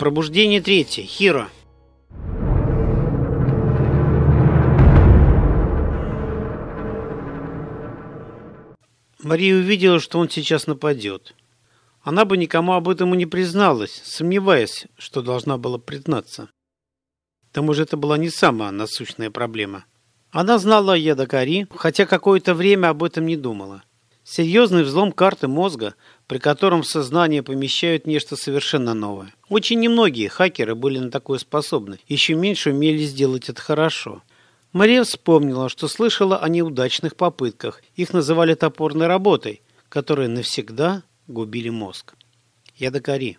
Пробуждение третье. Хиро. Мария увидела, что он сейчас нападет. Она бы никому об этом и не призналась, сомневаясь, что должна была признаться. К тому же это была не самая насущная проблема. Она знала о Ядакари, хотя какое-то время об этом не думала. Серьезный взлом карты мозга, при котором в сознание помещают нечто совершенно новое. Очень немногие хакеры были на такое способны, еще меньше умели сделать это хорошо. Мария вспомнила, что слышала о неудачных попытках. Их называли топорной работой, которые навсегда губили мозг. Ядакари.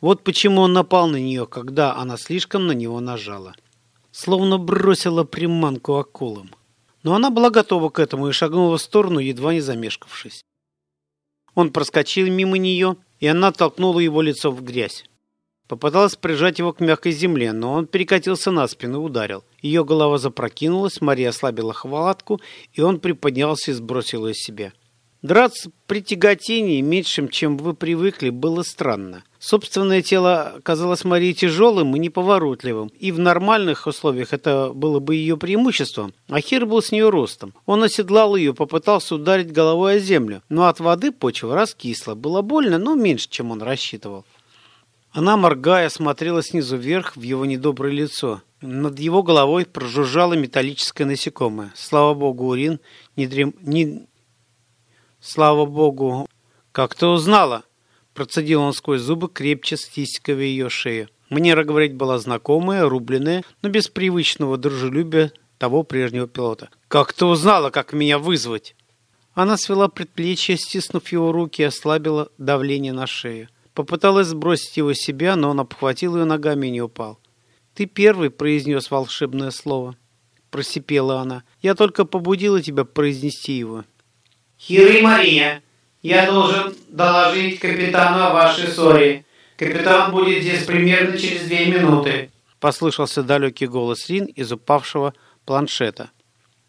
Вот почему он напал на нее, когда она слишком на него нажала. Словно бросила приманку акулам. Но она была готова к этому и шагнула в сторону, едва не замешкавшись. Он проскочил мимо нее, и она толкнула его лицо в грязь. Попыталась прижать его к мягкой земле, но он перекатился на спину и ударил. Ее голова запрокинулась, Мария ослабила хватку, и он приподнялся и сбросил ее с себя. Драться при тяготении меньшим, чем вы привыкли, было странно. Собственное тело казалось Марии тяжелым и неповоротливым, и в нормальных условиях это было бы ее преимуществом. Ахир был с нее ростом. Он оседлал ее, попытался ударить головой о землю, но от воды почва раскисла. Было больно, но меньше, чем он рассчитывал. Она, моргая, смотрела снизу вверх в его недоброе лицо. Над его головой прожужжало металлическое насекомое. Слава богу, Урин не, дрем... не Слава богу. Как ты узнала? Процедил он сквозь зубы, крепче стискивая ее шею. Манера говорить была знакомая, рубленная, но без привычного дружелюбия того прежнего пилота. «Как ты узнала, как меня вызвать?» Она свела предплечье, стиснув его руки, и ослабила давление на шею. Попыталась сбросить его с себя, но он обхватил ее ногами и не упал. «Ты первый», — произнес волшебное слово. Просипела она. «Я только побудила тебя произнести его. Хиры Мария, я должен доложить капитану о вашей ссоре. Капитан будет здесь примерно через две минуты. Послышался далекий голос Рин из упавшего планшета.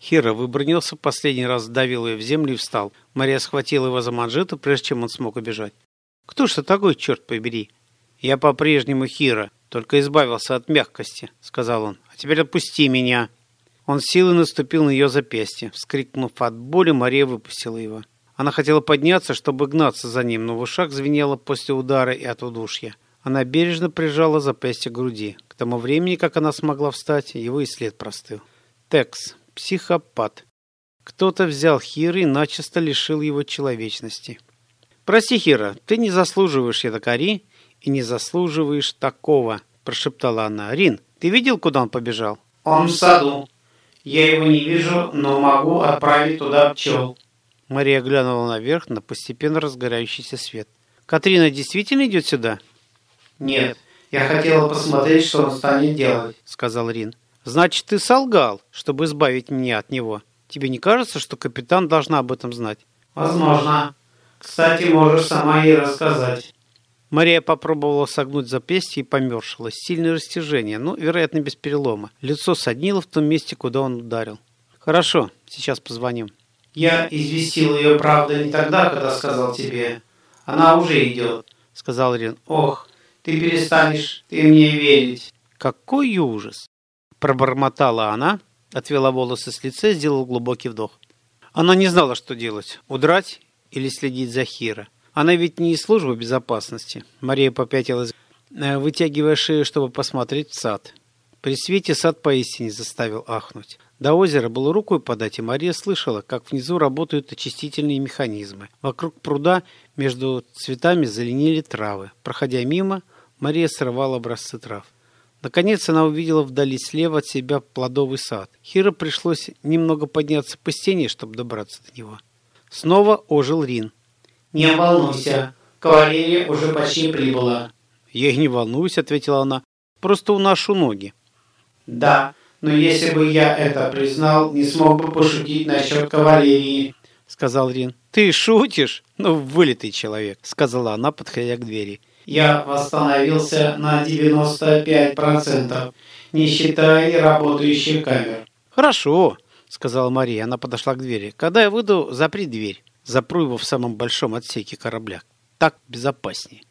Хира выбронился, последний раз давил ее в землю и встал. Мария схватила его за манжету, прежде чем он смог убежать. «Кто ж ты такой, черт побери?» «Я по-прежнему Хира, только избавился от мягкости», — сказал он. «А теперь отпусти меня». Он силой наступил на ее запястье. Вскрикнув от боли, Мария выпустила его. Она хотела подняться, чтобы гнаться за ним, но в ушах звенело после удара и от удушья. Она бережно прижала запястье к груди. К тому времени, как она смогла встать, его и след простыл. Текс. Психопат. Кто-то взял Хира и начисто лишил его человечности. «Прости, Хира, ты не заслуживаешь ядокари и не заслуживаешь такого», – прошептала она. «Рин, ты видел, куда он побежал?» «Он в саду», я его не вижу, но могу отправить туда пчел. Мария глянула наверх на постепенно разгорающийся свет. «Катрина действительно идет сюда?» «Нет, я хотела посмотреть, что он станет делать», — сказал Рин. «Значит, ты солгал, чтобы избавить меня от него. Тебе не кажется, что капитан должна об этом знать?» «Возможно. Кстати, можешь сама ей рассказать». Мария попробовала согнуть запястье и помершилась. Сильное растяжение, но, вероятно, без перелома. Лицо соднило в том месте, куда он ударил. «Хорошо, сейчас позвоним». «Я известил ее, правда, не тогда, когда сказал тебе. Она уже идет», — сказал Рин. «Ох, ты перестанешь ты мне верить». «Какой ужас!» — пробормотала она, отвела волосы с лица сделала глубокий вдох. Она не знала, что делать — удрать или следить за Хира. Она ведь не из службы безопасности. Мария попятилась, э, вытягивая шею, чтобы посмотреть в сад. При свете сад поистине заставил ахнуть. До озера было рукой подать, и Мария слышала, как внизу работают очистительные механизмы. Вокруг пруда между цветами зеленели травы. Проходя мимо, Мария срывала образцы трав. Наконец она увидела вдали слева от себя плодовый сад. Хира пришлось немного подняться по стене, чтобы добраться до него. Снова ожил Рин. «Не волнуйся, кавалерия уже почти прибыла». «Я и не волнуюсь», — ответила она, — «просто уношу ноги». «Да, но если бы я это признал, не смог бы пошутить насчет кавалерии», — сказал Рин. «Ты шутишь? Ну, вылитый человек», — сказала она, подходя к двери. «Я восстановился на 95%, не считая работающих камер». «Хорошо», — сказала Мария. Она подошла к двери. «Когда я выйду, запри дверь». Запру его в самом большом отсеке корабля. Так безопаснее.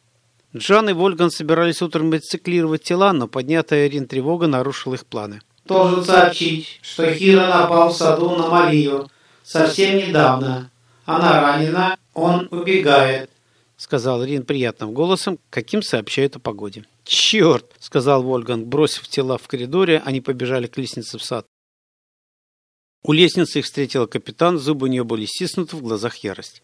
Джан и Вольган собирались утром рециклировать тела, но поднятая Рин тревога нарушила их планы. Должен сообщить, что Хира напал в саду на Марию совсем недавно. Она ранена, он убегает. — сказал Рин приятным голосом, каким сообщают о погоде. «Черт!» — сказал Вольган, бросив тела в коридоре, они побежали к лестнице в сад. У лестницы их встретила капитан, зубы у нее были стиснуты, в глазах ярость.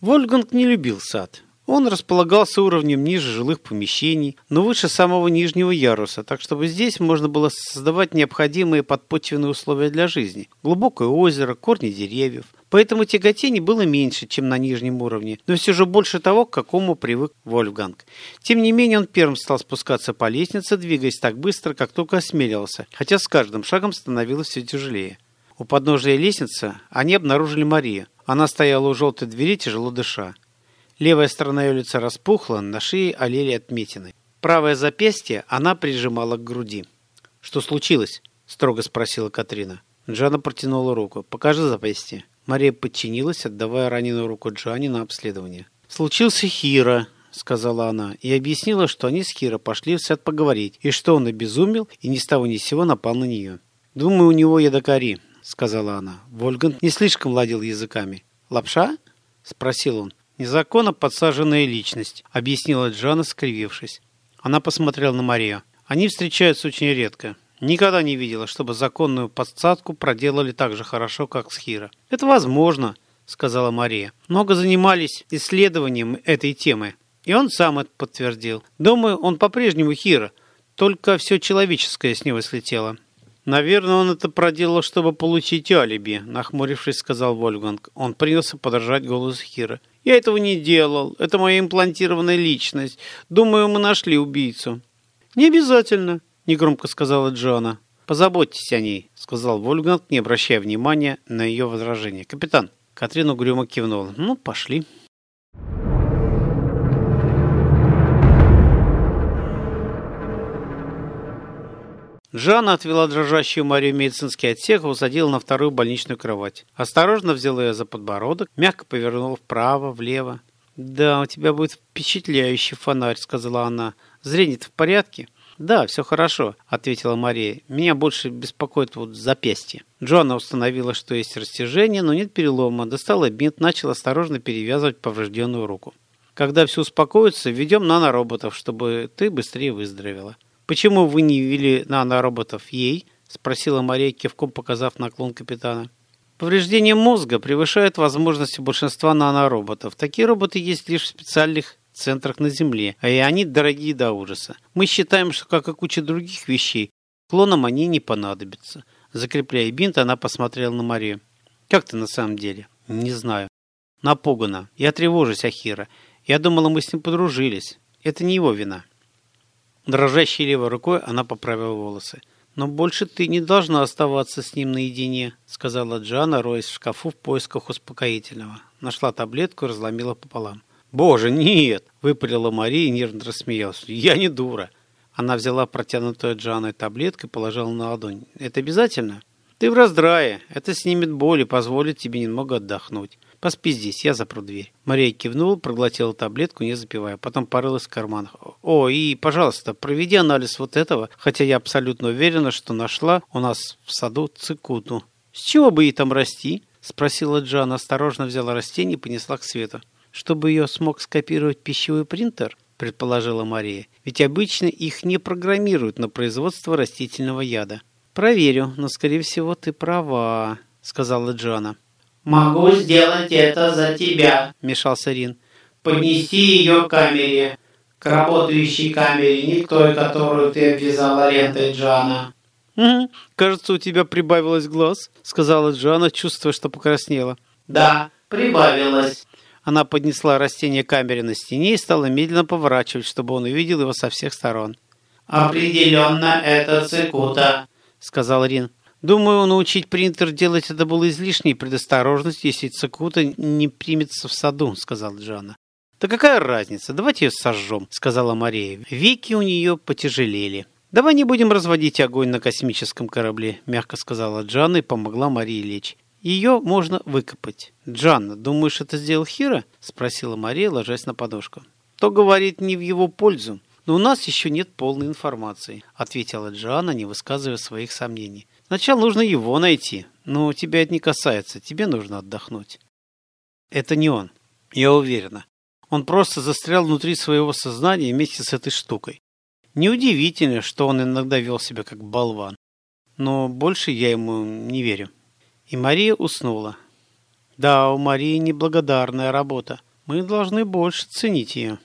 Вольганг не любил сад. Он располагался уровнем ниже жилых помещений, но выше самого нижнего яруса, так чтобы здесь можно было создавать необходимые подпочвенные условия для жизни. Глубокое озеро, корни деревьев. Поэтому тяготений было меньше, чем на нижнем уровне, но все же больше того, к какому привык Вольфганг. Тем не менее, он первым стал спускаться по лестнице, двигаясь так быстро, как только осмелился, хотя с каждым шагом становилось все тяжелее. У подножия лестницы они обнаружили Марию. Она стояла у желтой двери, тяжело дыша. Левая сторона ее лица распухла, на шее олели отметины. Правое запястье она прижимала к груди. «Что случилось?» – строго спросила Катрина. Джана протянула руку. «Покажи запястье». Мария подчинилась, отдавая раненую руку Джане на обследование. «Случился Хира», — сказала она, и объяснила, что они с Хира пошли в сад поговорить, и что он обезумел и ни с того ни с сего напал на нее. «Думаю, у него ядокари», — сказала она. Вольгант не слишком ладил языками. «Лапша?» — спросил он. «Незаконно подсаженная личность», — объяснила Джана, скривившись. Она посмотрела на Марию. «Они встречаются очень редко. Никогда не видела, чтобы законную подсадку проделали так же хорошо, как с Хира». «Это возможно», — сказала Мария. «Много занимались исследованием этой темы, и он сам это подтвердил. Думаю, он по-прежнему Хира, только все человеческое с него слетело». «Наверное, он это проделал, чтобы получить алиби», — нахмурившись, сказал Вольфганг. Он принялся подражать голосу Хира. «Я этого не делал. Это моя имплантированная личность. Думаю, мы нашли убийцу». «Не обязательно», — негромко сказала Джона. «Позаботьтесь о ней», — сказал Вольфганг, не обращая внимания на ее возражение. «Капитан». Катрин угрюмо кивнула. «Ну, пошли». Жанна отвела дрожащую Марию в медицинский отсек и усадила на вторую больничную кровать. Осторожно взяла ее за подбородок, мягко повернула вправо, влево. «Да, у тебя будет впечатляющий фонарь», — сказала она. «Зрение-то в порядке?» «Да, все хорошо», — ответила Мария. «Меня больше беспокоит вот запястье». Джоанна установила, что есть растяжение, но нет перелома. Достала бинт, начала осторожно перевязывать поврежденную руку. «Когда все успокоится, введем нанороботов, чтобы ты быстрее выздоровела». «Почему вы не ввели нанороботов ей?» – спросила Мария, кивком показав наклон капитана. Повреждение мозга превышает возможности большинства нанороботов. Такие роботы есть лишь в специальных центрах на Земле, а и они дорогие до ужаса. Мы считаем, что, как и куча других вещей, клонам они не понадобятся. Закрепляя бинт, она посмотрела на Марию. «Как ты на самом деле?» «Не знаю». «Напугана. Я тревожусь, Ахира. Я думала, мы с ним подружились. Это не его вина». Дрожащей левой рукой она поправила волосы. «Но больше ты не должна оставаться с ним наедине», — сказала Джана, роясь в шкафу в поисках успокоительного. Нашла таблетку и разломила пополам. «Боже, нет!» — выпалила Мария и нервно рассмеялась. «Я не дура!» Она взяла протянутую Джаной таблетку и положила на ладонь. «Это обязательно?» «Ты в раздрае. Это снимет боль и позволит тебе немного отдохнуть. Поспи здесь, я запру дверь. Мария кивнула, проглотила таблетку, не запивая. Потом порылась в карманах. О, и, пожалуйста, проведи анализ вот этого, хотя я абсолютно уверена, что нашла у нас в саду цикуту. С чего бы ей там расти? Спросила Джан, осторожно взяла растение и понесла к свету. Чтобы ее смог скопировать пищевой принтер? предположила Мария. Ведь обычно их не программируют на производство растительного яда. Проверю, но, скорее всего, ты права, сказала Джана. «Могу сделать это за тебя», – мешался Рин. «Поднести ее к камере, к работающей камере, не к той, которую ты обвязала лентой Джана». «Угу, кажется, у тебя прибавилось глаз», – сказала Джана, чувствуя, что покраснела. «Да, прибавилось». Она поднесла растение к камере на стене и стала медленно поворачивать, чтобы он увидел его со всех сторон. «Определенно это цикута», — сказал Рин. Думаю, научить принтер делать это было излишней предосторожностью, если Цикута не примется в саду, сказал Джана. Да какая разница, давайте ее сожжем, сказала Мария. Веки у нее потяжелели. Давай не будем разводить огонь на космическом корабле, мягко сказала Джанна и помогла Марии лечь. Ее можно выкопать. Джанна, думаешь, это сделал Хира? спросила Мария, ложась на подушку. то говорит не в его пользу. Но у нас еще нет полной информации, ответила Джоанна, не высказывая своих сомнений. Сначала нужно его найти, но тебя это не касается, тебе нужно отдохнуть. Это не он, я уверена. Он просто застрял внутри своего сознания вместе с этой штукой. Неудивительно, что он иногда вел себя как болван. Но больше я ему не верю. И Мария уснула. Да, у Марии неблагодарная работа. Мы должны больше ценить ее.